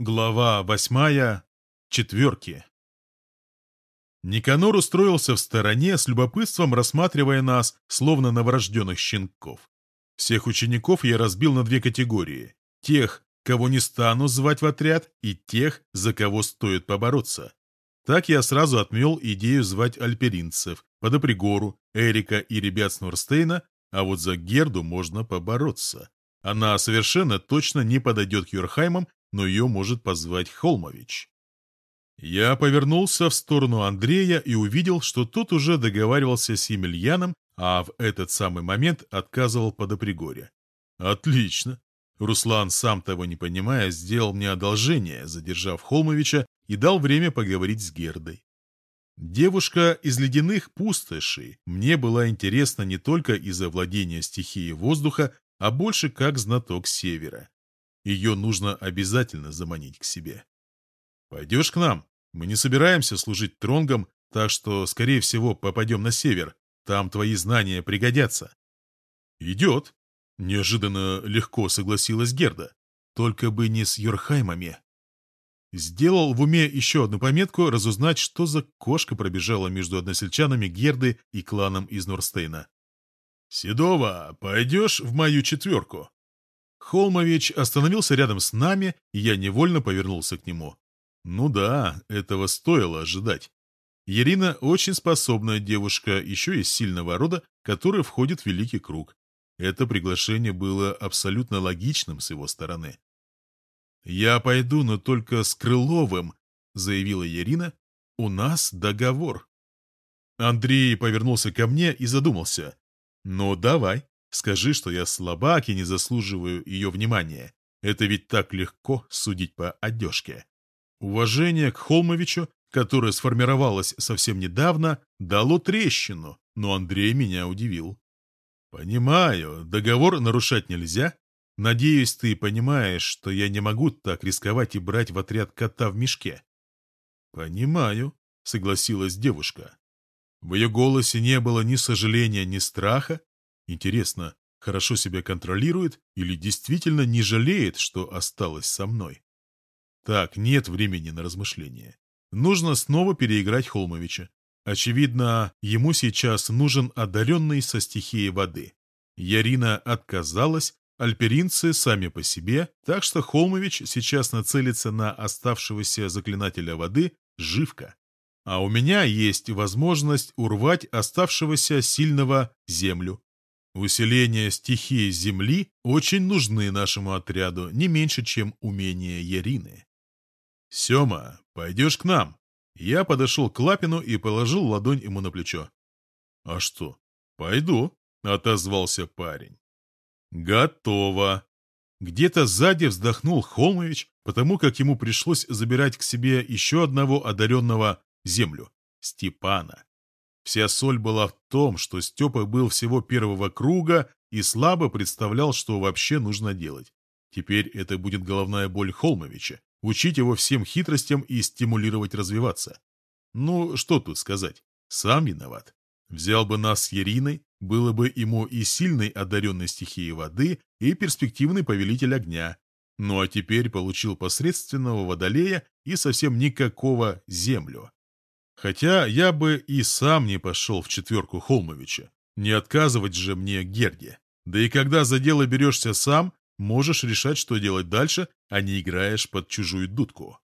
Глава восьмая. Четверки. Никанор устроился в стороне, с любопытством рассматривая нас, словно новорожденных щенков. Всех учеников я разбил на две категории. Тех, кого не стану звать в отряд, и тех, за кого стоит побороться. Так я сразу отмел идею звать альперинцев, Подопригору, Эрика и ребят с Норстейна, а вот за Герду можно побороться. Она совершенно точно не подойдет к Юрхаймам но ее может позвать Холмович. Я повернулся в сторону Андрея и увидел, что тот уже договаривался с Емельяном, а в этот самый момент отказывал подопригоре. Отлично. Руслан, сам того не понимая, сделал мне одолжение, задержав Холмовича и дал время поговорить с Гердой. Девушка из ледяных пустошей мне была интересна не только из-за владения стихией воздуха, а больше как знаток севера. Ее нужно обязательно заманить к себе. «Пойдешь к нам? Мы не собираемся служить тронгам, так что, скорее всего, попадем на север. Там твои знания пригодятся». «Идет», — неожиданно легко согласилась Герда. «Только бы не с Йорхаймами». Сделал в уме еще одну пометку разузнать, что за кошка пробежала между односельчанами Герды и кланом из Норстейна. «Седова, пойдешь в мою четверку?» Холмович остановился рядом с нами, и я невольно повернулся к нему. Ну да, этого стоило ожидать. Ирина очень способная девушка, еще из сильного рода, который входит в Великий Круг. Это приглашение было абсолютно логичным с его стороны. «Я пойду, но только с Крыловым», — заявила Ирина. «У нас договор». Андрей повернулся ко мне и задумался. «Ну, давай». Скажи, что я слабак и не заслуживаю ее внимания. Это ведь так легко судить по одежке. Уважение к Холмовичу, которое сформировалось совсем недавно, дало трещину, но Андрей меня удивил. «Понимаю, договор нарушать нельзя. Надеюсь, ты понимаешь, что я не могу так рисковать и брать в отряд кота в мешке». «Понимаю», — согласилась девушка. В ее голосе не было ни сожаления, ни страха, Интересно, хорошо себя контролирует или действительно не жалеет, что осталось со мной? Так, нет времени на размышления. Нужно снова переиграть Холмовича. Очевидно, ему сейчас нужен одаренный со стихией воды. Ярина отказалась, альперинцы сами по себе, так что Холмович сейчас нацелится на оставшегося заклинателя воды Живка. А у меня есть возможность урвать оставшегося сильного землю. Усиление стихии Земли очень нужны нашему отряду, не меньше, чем умения Ярины. «Сема, пойдешь к нам?» Я подошел к Лапину и положил ладонь ему на плечо. «А что? Пойду», — отозвался парень. «Готово». Где-то сзади вздохнул Холмович, потому как ему пришлось забирать к себе еще одного одаренного землю — Степана. Вся соль была в том, что Степа был всего первого круга и слабо представлял, что вообще нужно делать. Теперь это будет головная боль Холмовича – учить его всем хитростям и стимулировать развиваться. Ну, что тут сказать, сам виноват. Взял бы нас с Ериной, было бы ему и сильный одаренный стихией воды, и перспективный повелитель огня. Ну а теперь получил посредственного водолея и совсем никакого землю. Хотя я бы и сам не пошел в четверку Холмовича. Не отказывать же мне Герге. Да и когда за дело берешься сам, можешь решать, что делать дальше, а не играешь под чужую дудку.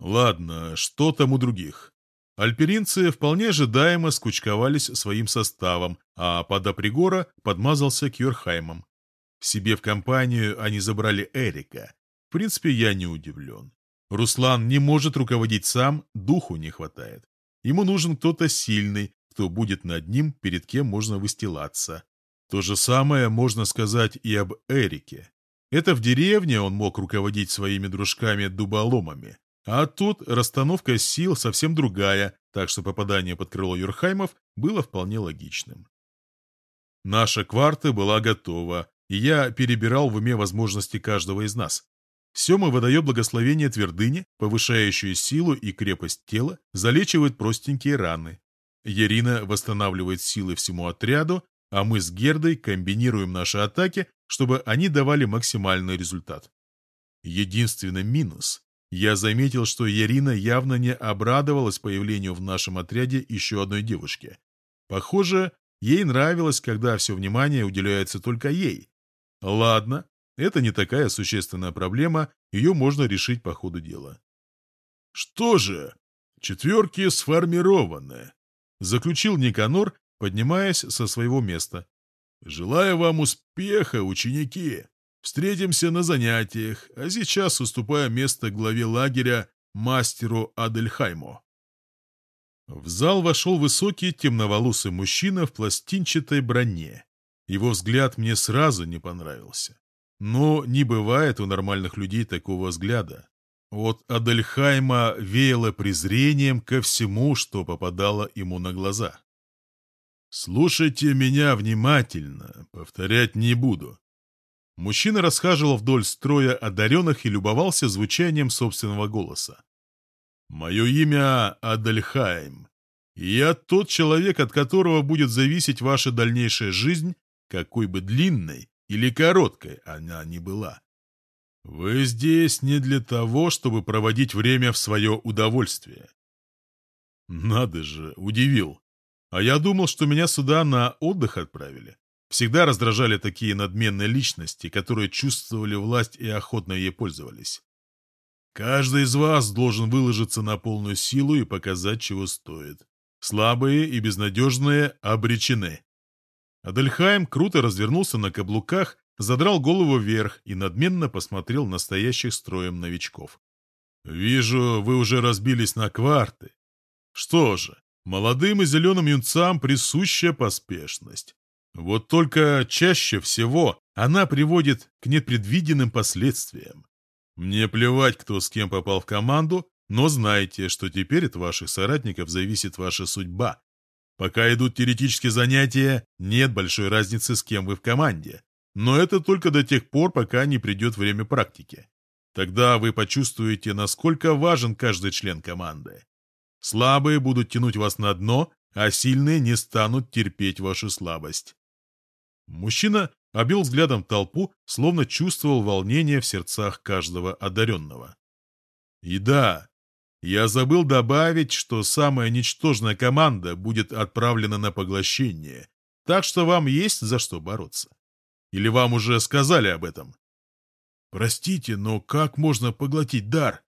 Ладно, что там у других? Альперинцы вполне ожидаемо скучковались своим составом, а подопригора подмазался к Йорхаймам. Себе в компанию они забрали Эрика. В принципе, я не удивлен. Руслан не может руководить сам, духу не хватает. Ему нужен кто-то сильный, кто будет над ним, перед кем можно выстилаться. То же самое можно сказать и об Эрике. Это в деревне он мог руководить своими дружками-дуболомами. А тут расстановка сил совсем другая, так что попадание под крыло Юрхаймов было вполне логичным. Наша кварта была готова, и я перебирал в уме возможности каждого из нас. Сема выдает благословение твердыне, повышающую силу и крепость тела, залечивает простенькие раны. Ярина восстанавливает силы всему отряду, а мы с Гердой комбинируем наши атаки, чтобы они давали максимальный результат. Единственный минус. Я заметил, что Ярина явно не обрадовалась появлению в нашем отряде еще одной девушки. Похоже, ей нравилось, когда все внимание уделяется только ей. Ладно, это не такая существенная проблема, ее можно решить по ходу дела. Что же, четверки сформированы, заключил Никанор, поднимаясь со своего места. Желаю вам успеха, ученики. Встретимся на занятиях, а сейчас уступаю место главе лагеря мастеру Адельхайму. В зал вошел высокий темноволосый мужчина в пластинчатой броне. Его взгляд мне сразу не понравился. Но не бывает у нормальных людей такого взгляда. От Адельхайма веяло презрением ко всему, что попадало ему на глаза. «Слушайте меня внимательно, повторять не буду». Мужчина расхаживал вдоль строя одаренных и любовался звучанием собственного голоса. «Мое имя Адельхайм, я тот человек, от которого будет зависеть ваша дальнейшая жизнь, какой бы длинной или короткой она ни была. Вы здесь не для того, чтобы проводить время в свое удовольствие». «Надо же, удивил. А я думал, что меня сюда на отдых отправили. Всегда раздражали такие надменные личности, которые чувствовали власть и охотно ей пользовались. Каждый из вас должен выложиться на полную силу и показать, чего стоит. Слабые и безнадежные обречены. Адельхайм круто развернулся на каблуках, задрал голову вверх и надменно посмотрел на стоящих строем новичков. «Вижу, вы уже разбились на кварты. Что же, Молодым и зеленым юнцам присуща поспешность. Вот только чаще всего она приводит к непредвиденным последствиям. Мне плевать, кто с кем попал в команду, но знайте, что теперь от ваших соратников зависит ваша судьба. Пока идут теоретические занятия, нет большой разницы, с кем вы в команде. Но это только до тех пор, пока не придет время практики. Тогда вы почувствуете, насколько важен каждый член команды. Слабые будут тянуть вас на дно, а сильные не станут терпеть вашу слабость. Мужчина обил взглядом толпу, словно чувствовал волнение в сердцах каждого одаренного. И да, я забыл добавить, что самая ничтожная команда будет отправлена на поглощение, так что вам есть за что бороться. Или вам уже сказали об этом? Простите, но как можно поглотить дар?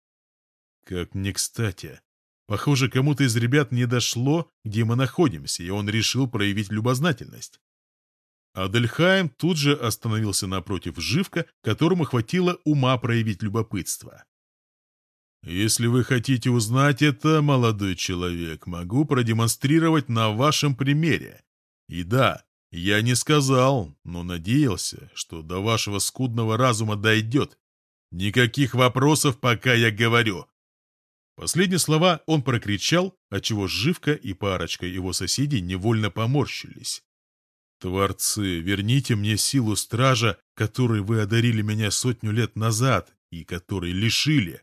Как не кстати. Похоже, кому-то из ребят не дошло, где мы находимся, и он решил проявить любознательность. Адельхайм тут же остановился напротив Живка, которому хватило ума проявить любопытство. «Если вы хотите узнать это, молодой человек, могу продемонстрировать на вашем примере. И да, я не сказал, но надеялся, что до вашего скудного разума дойдет. Никаких вопросов, пока я говорю. Последние слова он прокричал, отчего Живка и парочка его соседей невольно поморщились. «Творцы, верните мне силу стража, которой вы одарили меня сотню лет назад и которой лишили.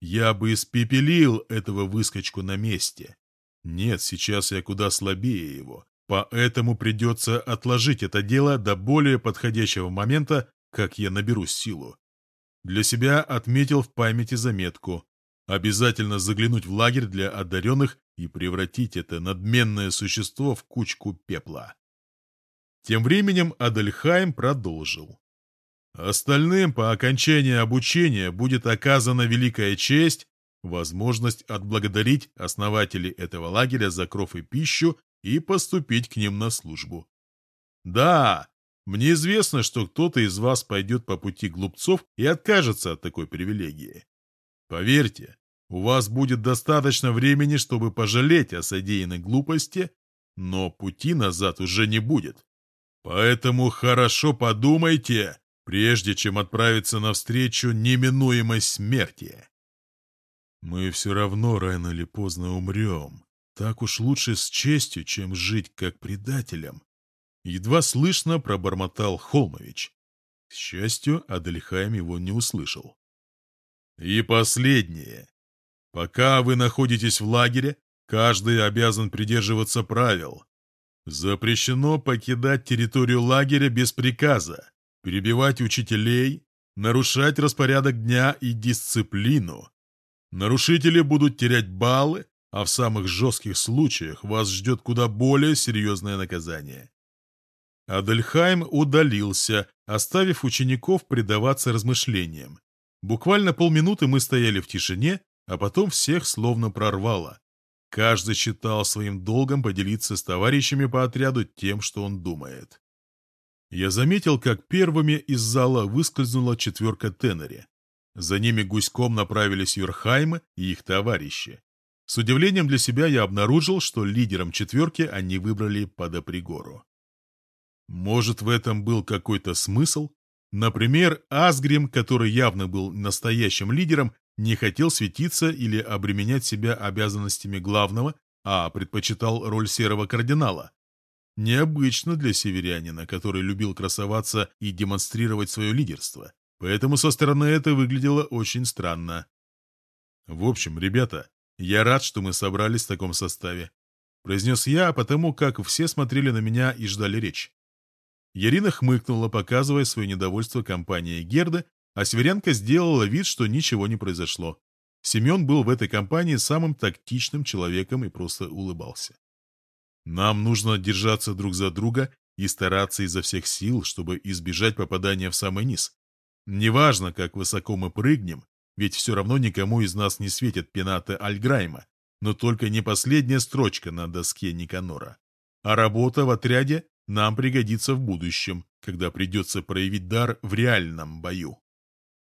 Я бы испепелил этого выскочку на месте. Нет, сейчас я куда слабее его, поэтому придется отложить это дело до более подходящего момента, как я наберу силу. Для себя отметил в памяти заметку Обязательно заглянуть в лагерь для одаренных и превратить это надменное существо в кучку пепла. Тем временем Адельхайм продолжил. Остальным по окончании обучения будет оказана великая честь, возможность отблагодарить основателей этого лагеря за кров и пищу и поступить к ним на службу. Да, мне известно, что кто-то из вас пойдет по пути глупцов и откажется от такой привилегии. Поверьте, у вас будет достаточно времени, чтобы пожалеть о содеянной глупости, но пути назад уже не будет. Поэтому хорошо подумайте, прежде чем отправиться навстречу неминуемой смерти. Мы все равно рано или поздно умрем. Так уж лучше с честью, чем жить как предателем. Едва слышно пробормотал Холмович. К счастью, Адельхайм его не услышал. И последнее. Пока вы находитесь в лагере, каждый обязан придерживаться правил. Запрещено покидать территорию лагеря без приказа, перебивать учителей, нарушать распорядок дня и дисциплину. Нарушители будут терять баллы, а в самых жестких случаях вас ждет куда более серьезное наказание. Адельхайм удалился, оставив учеников предаваться размышлениям. Буквально полминуты мы стояли в тишине, а потом всех словно прорвало. Каждый считал своим долгом поделиться с товарищами по отряду тем, что он думает. Я заметил, как первыми из зала выскользнула четверка Теннери. За ними гуськом направились Юрхаймы и их товарищи. С удивлением для себя я обнаружил, что лидером четверки они выбрали Подопригору. Может, в этом был какой-то смысл? Например, Асгрим, который явно был настоящим лидером, не хотел светиться или обременять себя обязанностями главного, а предпочитал роль серого кардинала. Необычно для северянина, который любил красоваться и демонстрировать свое лидерство. Поэтому со стороны это выглядело очень странно. В общем, ребята, я рад, что мы собрались в таком составе. Произнес я, потому как все смотрели на меня и ждали речь. Ярина хмыкнула, показывая свое недовольство компанией Герда, а Северянка сделала вид, что ничего не произошло. Семен был в этой компании самым тактичным человеком и просто улыбался. Нам нужно держаться друг за друга и стараться изо всех сил, чтобы избежать попадания в самый низ. Неважно, как высоко мы прыгнем, ведь все равно никому из нас не светит пената Альграйма, но только не последняя строчка на доске Никанора. А работа в отряде нам пригодится в будущем, когда придется проявить дар в реальном бою.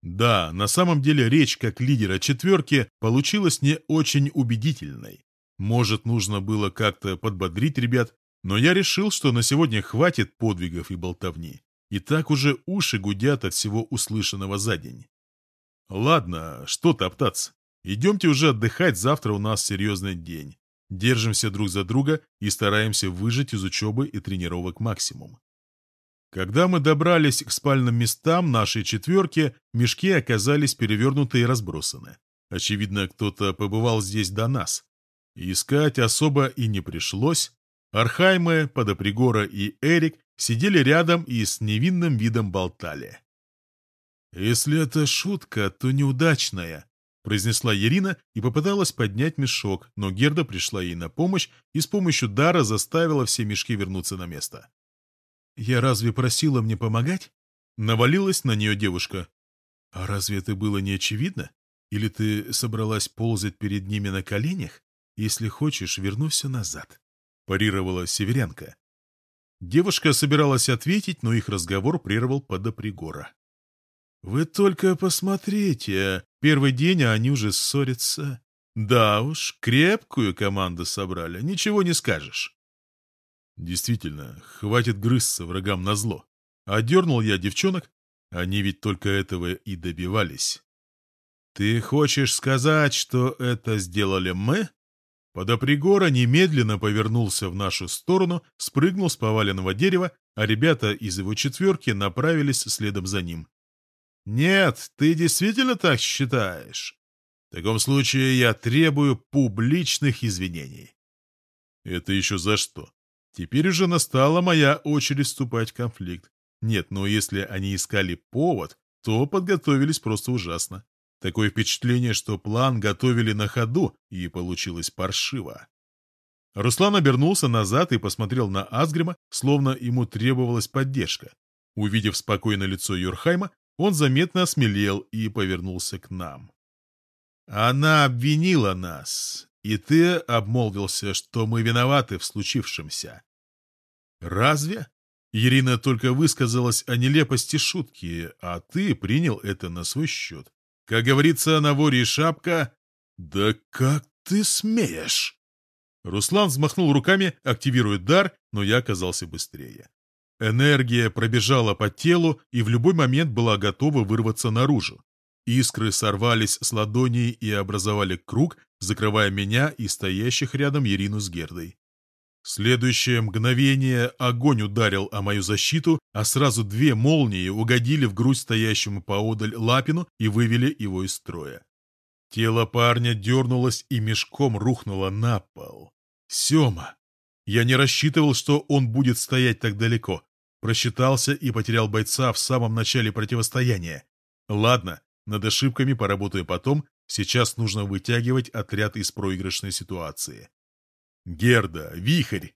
Да, на самом деле речь как лидера четверки получилась не очень убедительной. Может, нужно было как-то подбодрить ребят, но я решил, что на сегодня хватит подвигов и болтовни. И так уже уши гудят от всего услышанного за день. Ладно, что топтаться. Идемте уже отдыхать, завтра у нас серьезный день. Держимся друг за друга и стараемся выжить из учебы и тренировок максимум. Когда мы добрались к спальным местам нашей четверки, мешки оказались перевернуты и разбросаны. Очевидно, кто-то побывал здесь до нас. Искать особо и не пришлось. Архаймы, Подопригора и Эрик сидели рядом и с невинным видом болтали. «Если это шутка, то неудачная», — произнесла Ирина и попыталась поднять мешок, но Герда пришла ей на помощь и с помощью дара заставила все мешки вернуться на место. «Я разве просила мне помогать?» Навалилась на нее девушка. «А разве это было не очевидно? Или ты собралась ползать перед ними на коленях? Если хочешь, верну все назад», — парировала северянка. Девушка собиралась ответить, но их разговор прервал подопригора. «Вы только посмотрите, первый день, а они уже ссорятся. Да уж, крепкую команду собрали, ничего не скажешь». Действительно, хватит грызться врагам на зло. Одернул я девчонок, они ведь только этого и добивались. «Ты хочешь сказать, что это сделали мы?» Подопригора немедленно повернулся в нашу сторону, спрыгнул с поваленного дерева, а ребята из его четверки направились следом за ним. «Нет, ты действительно так считаешь? В таком случае я требую публичных извинений». «Это еще за что?» Теперь уже настала моя очередь вступать в конфликт. Нет, но если они искали повод, то подготовились просто ужасно. Такое впечатление, что план готовили на ходу, и получилось паршиво. Руслан обернулся назад и посмотрел на Асгрима, словно ему требовалась поддержка. Увидев спокойное лицо Юрхайма, он заметно осмелел и повернулся к нам. «Она обвинила нас, и ты обмолвился, что мы виноваты в случившемся. Разве? Ирина только высказалась о нелепости шутки, а ты принял это на свой счет. Как говорится на воре шапка, «Да как ты смеешь?» Руслан взмахнул руками, активируя дар, но я оказался быстрее. Энергия пробежала по телу и в любой момент была готова вырваться наружу. Искры сорвались с ладоней и образовали круг, закрывая меня и стоящих рядом Ирину с Гердой. Следующее мгновение огонь ударил о мою защиту, а сразу две молнии угодили в грудь стоящему поодаль Лапину и вывели его из строя. Тело парня дернулось и мешком рухнуло на пол. Сема! Я не рассчитывал, что он будет стоять так далеко. Просчитался и потерял бойца в самом начале противостояния. Ладно, над ошибками поработаю потом, сейчас нужно вытягивать отряд из проигрышной ситуации. Герда, вихрь!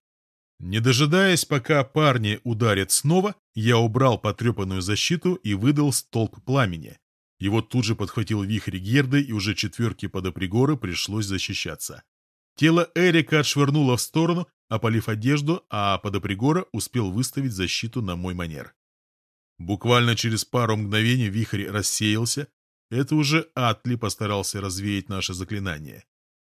Не дожидаясь, пока парни ударят снова, я убрал потрепанную защиту и выдал столб пламени. Его тут же подхватил вихрь Герды, и уже четверке подопригоры пришлось защищаться. Тело Эрика отшвырнуло в сторону, опалив одежду, а подопригора успел выставить защиту на мой манер. Буквально через пару мгновений вихрь рассеялся. Это уже Атли постарался развеять наше заклинание.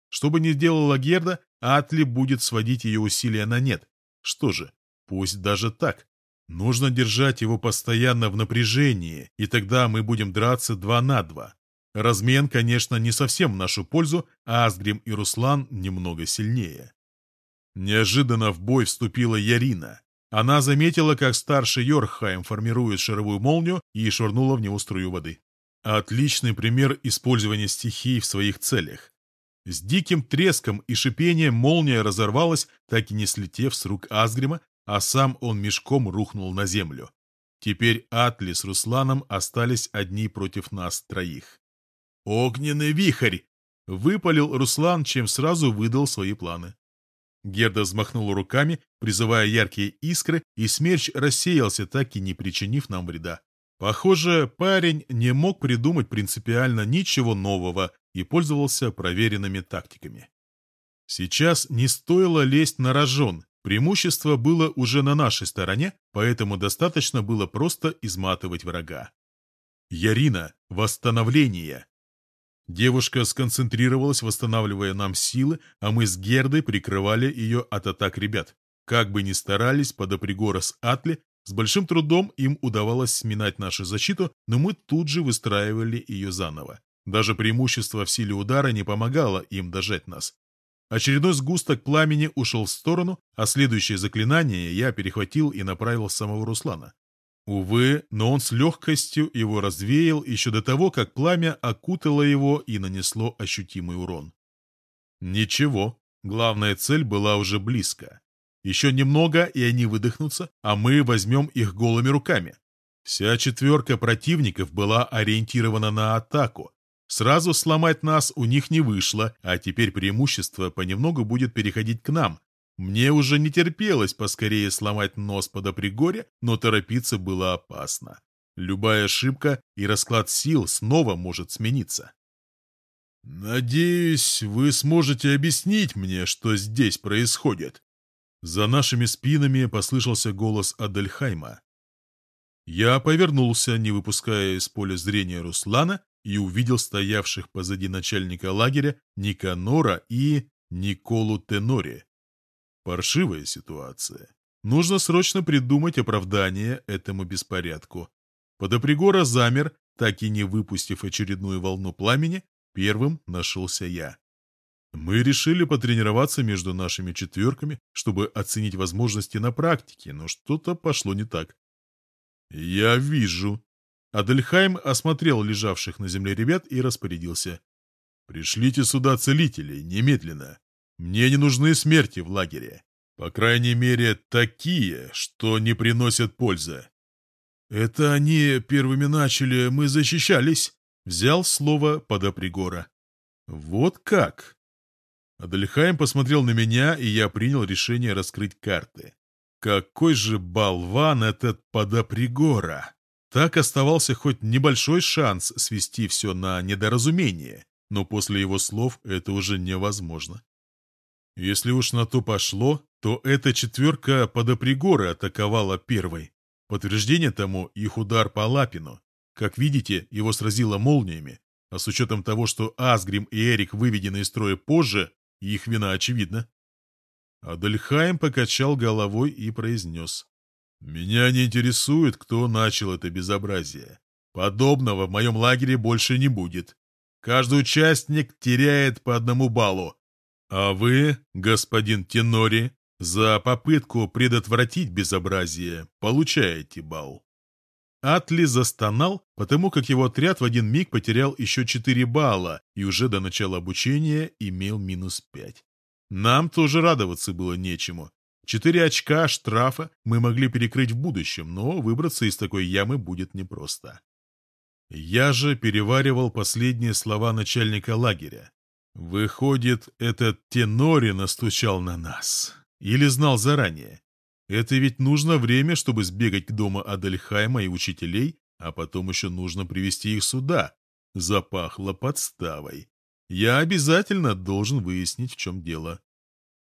Что бы ни сделала Герда, Атли будет сводить ее усилия на нет. Что же, пусть даже так. Нужно держать его постоянно в напряжении, и тогда мы будем драться два на два. Размен, конечно, не совсем в нашу пользу, а Асгрим и Руслан немного сильнее. Неожиданно в бой вступила Ярина. Она заметила, как старший Йорхайм формирует шаровую молнию и швырнула в него струю воды. Отличный пример использования стихий в своих целях. С диким треском и шипением молния разорвалась, так и не слетев с рук Асгрима, а сам он мешком рухнул на землю. Теперь Атли с Русланом остались одни против нас троих. «Огненный вихрь!» — выпалил Руслан, чем сразу выдал свои планы. Герда взмахнула руками, призывая яркие искры, и смерч рассеялся, так и не причинив нам вреда. Похоже, парень не мог придумать принципиально ничего нового и пользовался проверенными тактиками. Сейчас не стоило лезть на рожон, преимущество было уже на нашей стороне, поэтому достаточно было просто изматывать врага. Ярина, восстановление. Девушка сконцентрировалась, восстанавливая нам силы, а мы с Гердой прикрывали ее от атак ребят. Как бы ни старались подопригора с Атли, с большим трудом им удавалось сминать нашу защиту, но мы тут же выстраивали ее заново. Даже преимущество в силе удара не помогало им дожать нас. Очередной сгусток пламени ушел в сторону, а следующее заклинание я перехватил и направил самого Руслана. Увы, но он с легкостью его развеял еще до того, как пламя окутало его и нанесло ощутимый урон. Ничего, главная цель была уже близко. Еще немного, и они выдохнутся, а мы возьмем их голыми руками. Вся четверка противников была ориентирована на атаку. Сразу сломать нас у них не вышло, а теперь преимущество понемногу будет переходить к нам, мне уже не терпелось поскорее сломать нос под опригоре, но торопиться было опасно. Любая ошибка и расклад сил снова может смениться. «Надеюсь, вы сможете объяснить мне, что здесь происходит?» За нашими спинами послышался голос Адельхайма. Я повернулся, не выпуская из поля зрения Руслана, и увидел стоявших позади начальника лагеря Никанора и Николу Тенори. Паршивая ситуация. Нужно срочно придумать оправдание этому беспорядку. Подопригора замер, так и не выпустив очередную волну пламени, первым нашелся я. Мы решили потренироваться между нашими четверками, чтобы оценить возможности на практике, но что-то пошло не так. «Я вижу». Адельхайм осмотрел лежавших на земле ребят и распорядился. «Пришлите сюда целителей, немедленно. Мне не нужны смерти в лагере. По крайней мере, такие, что не приносят пользы. Это они первыми начали, мы защищались. Взял слово подопригора. Вот как? Адельхайм посмотрел на меня, и я принял решение раскрыть карты. Какой же болван этот подопригора! Так оставался хоть небольшой шанс свести все на недоразумение, но после его слов это уже невозможно. Если уж на то пошло, то эта четверка подопригоры атаковала первой. Подтверждение тому их удар по Лапину. Как видите, его сразило молниями, а с учетом того, что Асгрим и Эрик выведены из строя позже, их вина очевидна. Адельхайм покачал головой и произнес. «Меня не интересует, кто начал это безобразие. Подобного в моем лагере больше не будет. Каждый участник теряет по одному баллу, а вы, господин Тенори, за попытку предотвратить безобразие получаете бал. Атли застонал, потому как его отряд в один миг потерял еще 4 балла и уже до начала обучения имел минус 5. Нам тоже радоваться было нечему. Четыре очка штрафа мы могли перекрыть в будущем, но выбраться из такой ямы будет непросто. Я же переваривал последние слова начальника лагеря. Выходит, этот Тенори настучал на нас. Или знал заранее. Это ведь нужно время, чтобы сбегать к дому Адельхайма и учителей, а потом еще нужно привести их сюда. Запахло подставой. Я обязательно должен выяснить, в чем дело.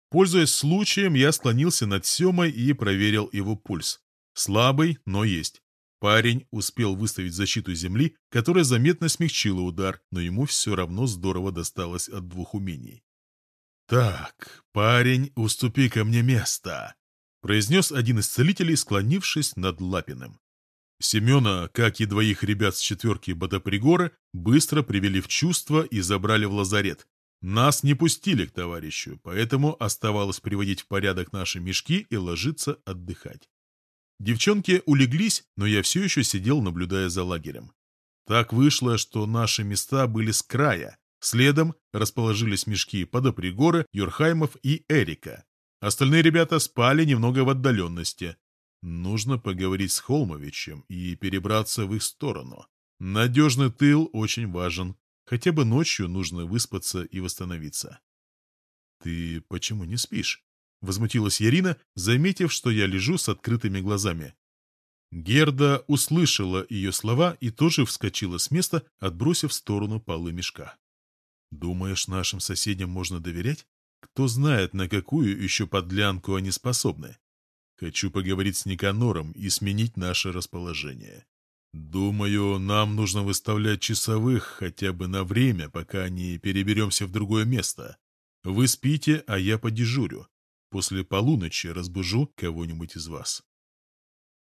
Пользуясь случаем, я склонился над Семой и проверил его пульс. Слабый, но есть. Парень успел выставить защиту земли, которая заметно смягчила удар, но ему все равно здорово досталось от двух умений. «Так, парень, уступи ко мне место», — произнес один из целителей, склонившись над Лапиным. Семена, как и двоих ребят с четверки Бодопригора, быстро привели в чувство и забрали в лазарет. Нас не пустили к товарищу, поэтому оставалось приводить в порядок наши мешки и ложиться отдыхать. Девчонки улеглись, но я все еще сидел, наблюдая за лагерем. Так вышло, что наши места были с края. Следом расположились мешки Подопригора, Юрхаймов и Эрика. Остальные ребята спали немного в отдаленности. Нужно поговорить с Холмовичем и перебраться в их сторону. Надежный тыл очень важен. Хотя бы ночью нужно выспаться и восстановиться. «Ты почему не спишь?» — возмутилась Ярина, заметив, что я лежу с открытыми глазами. Герда услышала ее слова и тоже вскочила с места, отбросив в сторону полы мешка. «Думаешь, нашим соседям можно доверять? Кто знает, на какую еще подлянку они способны? Хочу поговорить с Никанором и сменить наше расположение. Думаю, нам нужно выставлять часовых хотя бы на время, пока не переберемся в другое место. Вы спите, а я подежурю. После полуночи разбужу кого-нибудь из вас.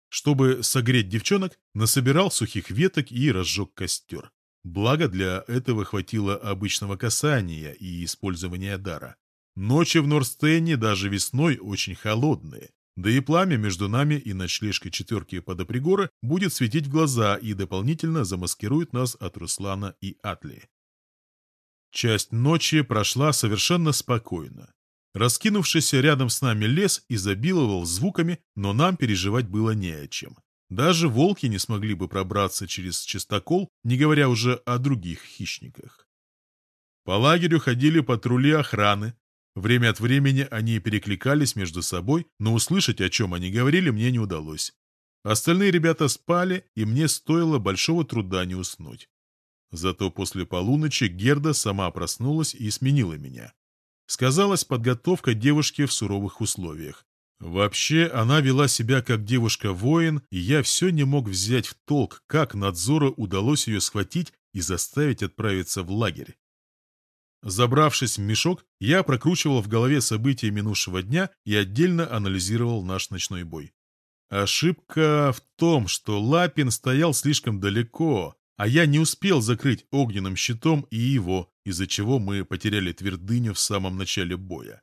Чтобы согреть девчонок, насобирал сухих веток и разжег костер. Благо для этого хватило обычного касания и использования дара. Ночи в Норстене даже весной очень холодные, да и пламя между нами и ночлежкой четверки подопригора будет светить в глаза и дополнительно замаскирует нас от Руслана и Атли. Часть ночи прошла совершенно спокойно. Раскинувшийся рядом с нами лес изобиловал звуками, но нам переживать было не о чем. Даже волки не смогли бы пробраться через чистокол, не говоря уже о других хищниках. По лагерю ходили патрули охраны. Время от времени они перекликались между собой, но услышать, о чем они говорили, мне не удалось. Остальные ребята спали, и мне стоило большого труда не уснуть. Зато после полуночи Герда сама проснулась и сменила меня сказалась подготовка девушки в суровых условиях. Вообще, она вела себя как девушка-воин, и я все не мог взять в толк, как надзору удалось ее схватить и заставить отправиться в лагерь. Забравшись в мешок, я прокручивал в голове события минувшего дня и отдельно анализировал наш ночной бой. Ошибка в том, что Лапин стоял слишком далеко, а я не успел закрыть огненным щитом и его, из-за чего мы потеряли твердыню в самом начале боя.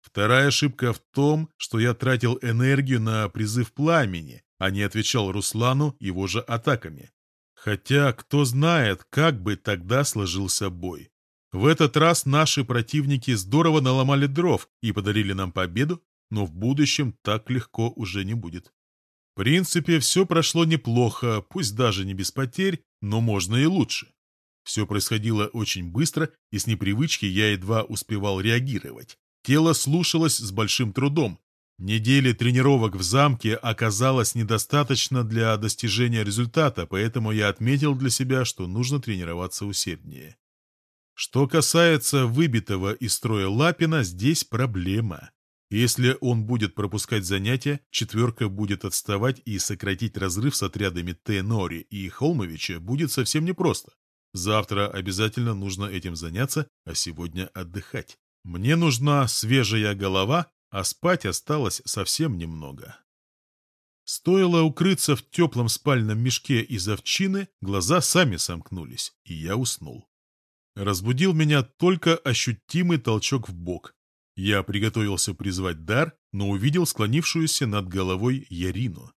Вторая ошибка в том, что я тратил энергию на призыв пламени, а не отвечал Руслану его же атаками. Хотя, кто знает, как бы тогда сложился бой. В этот раз наши противники здорово наломали дров и подарили нам победу, но в будущем так легко уже не будет. В принципе, все прошло неплохо, пусть даже не без потерь, но можно и лучше. Все происходило очень быстро, и с непривычки я едва успевал реагировать. Тело слушалось с большим трудом. Недели тренировок в замке оказалось недостаточно для достижения результата, поэтому я отметил для себя, что нужно тренироваться усерднее. Что касается выбитого из строя Лапина, здесь проблема. Если он будет пропускать занятия, четверка будет отставать и сократить разрыв с отрядами Т. Нори и Холмовича будет совсем непросто. Завтра обязательно нужно этим заняться, а сегодня отдыхать. Мне нужна свежая голова, а спать осталось совсем немного. Стоило укрыться в теплом спальном мешке из овчины, глаза сами сомкнулись, и я уснул. Разбудил меня только ощутимый толчок в бок. Я приготовился призвать дар, но увидел склонившуюся над головой Ярину.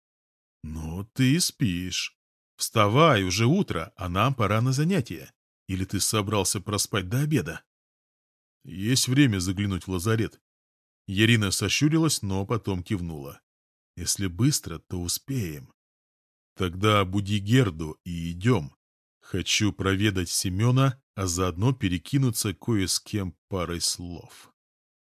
«Ну, ты спишь», «Вставай, уже утро, а нам пора на занятия. Или ты собрался проспать до обеда?» «Есть время заглянуть в лазарет». Ярина сощурилась, но потом кивнула. «Если быстро, то успеем». «Тогда буди Герду и идем. Хочу проведать Семена, а заодно перекинуться кое с кем парой слов.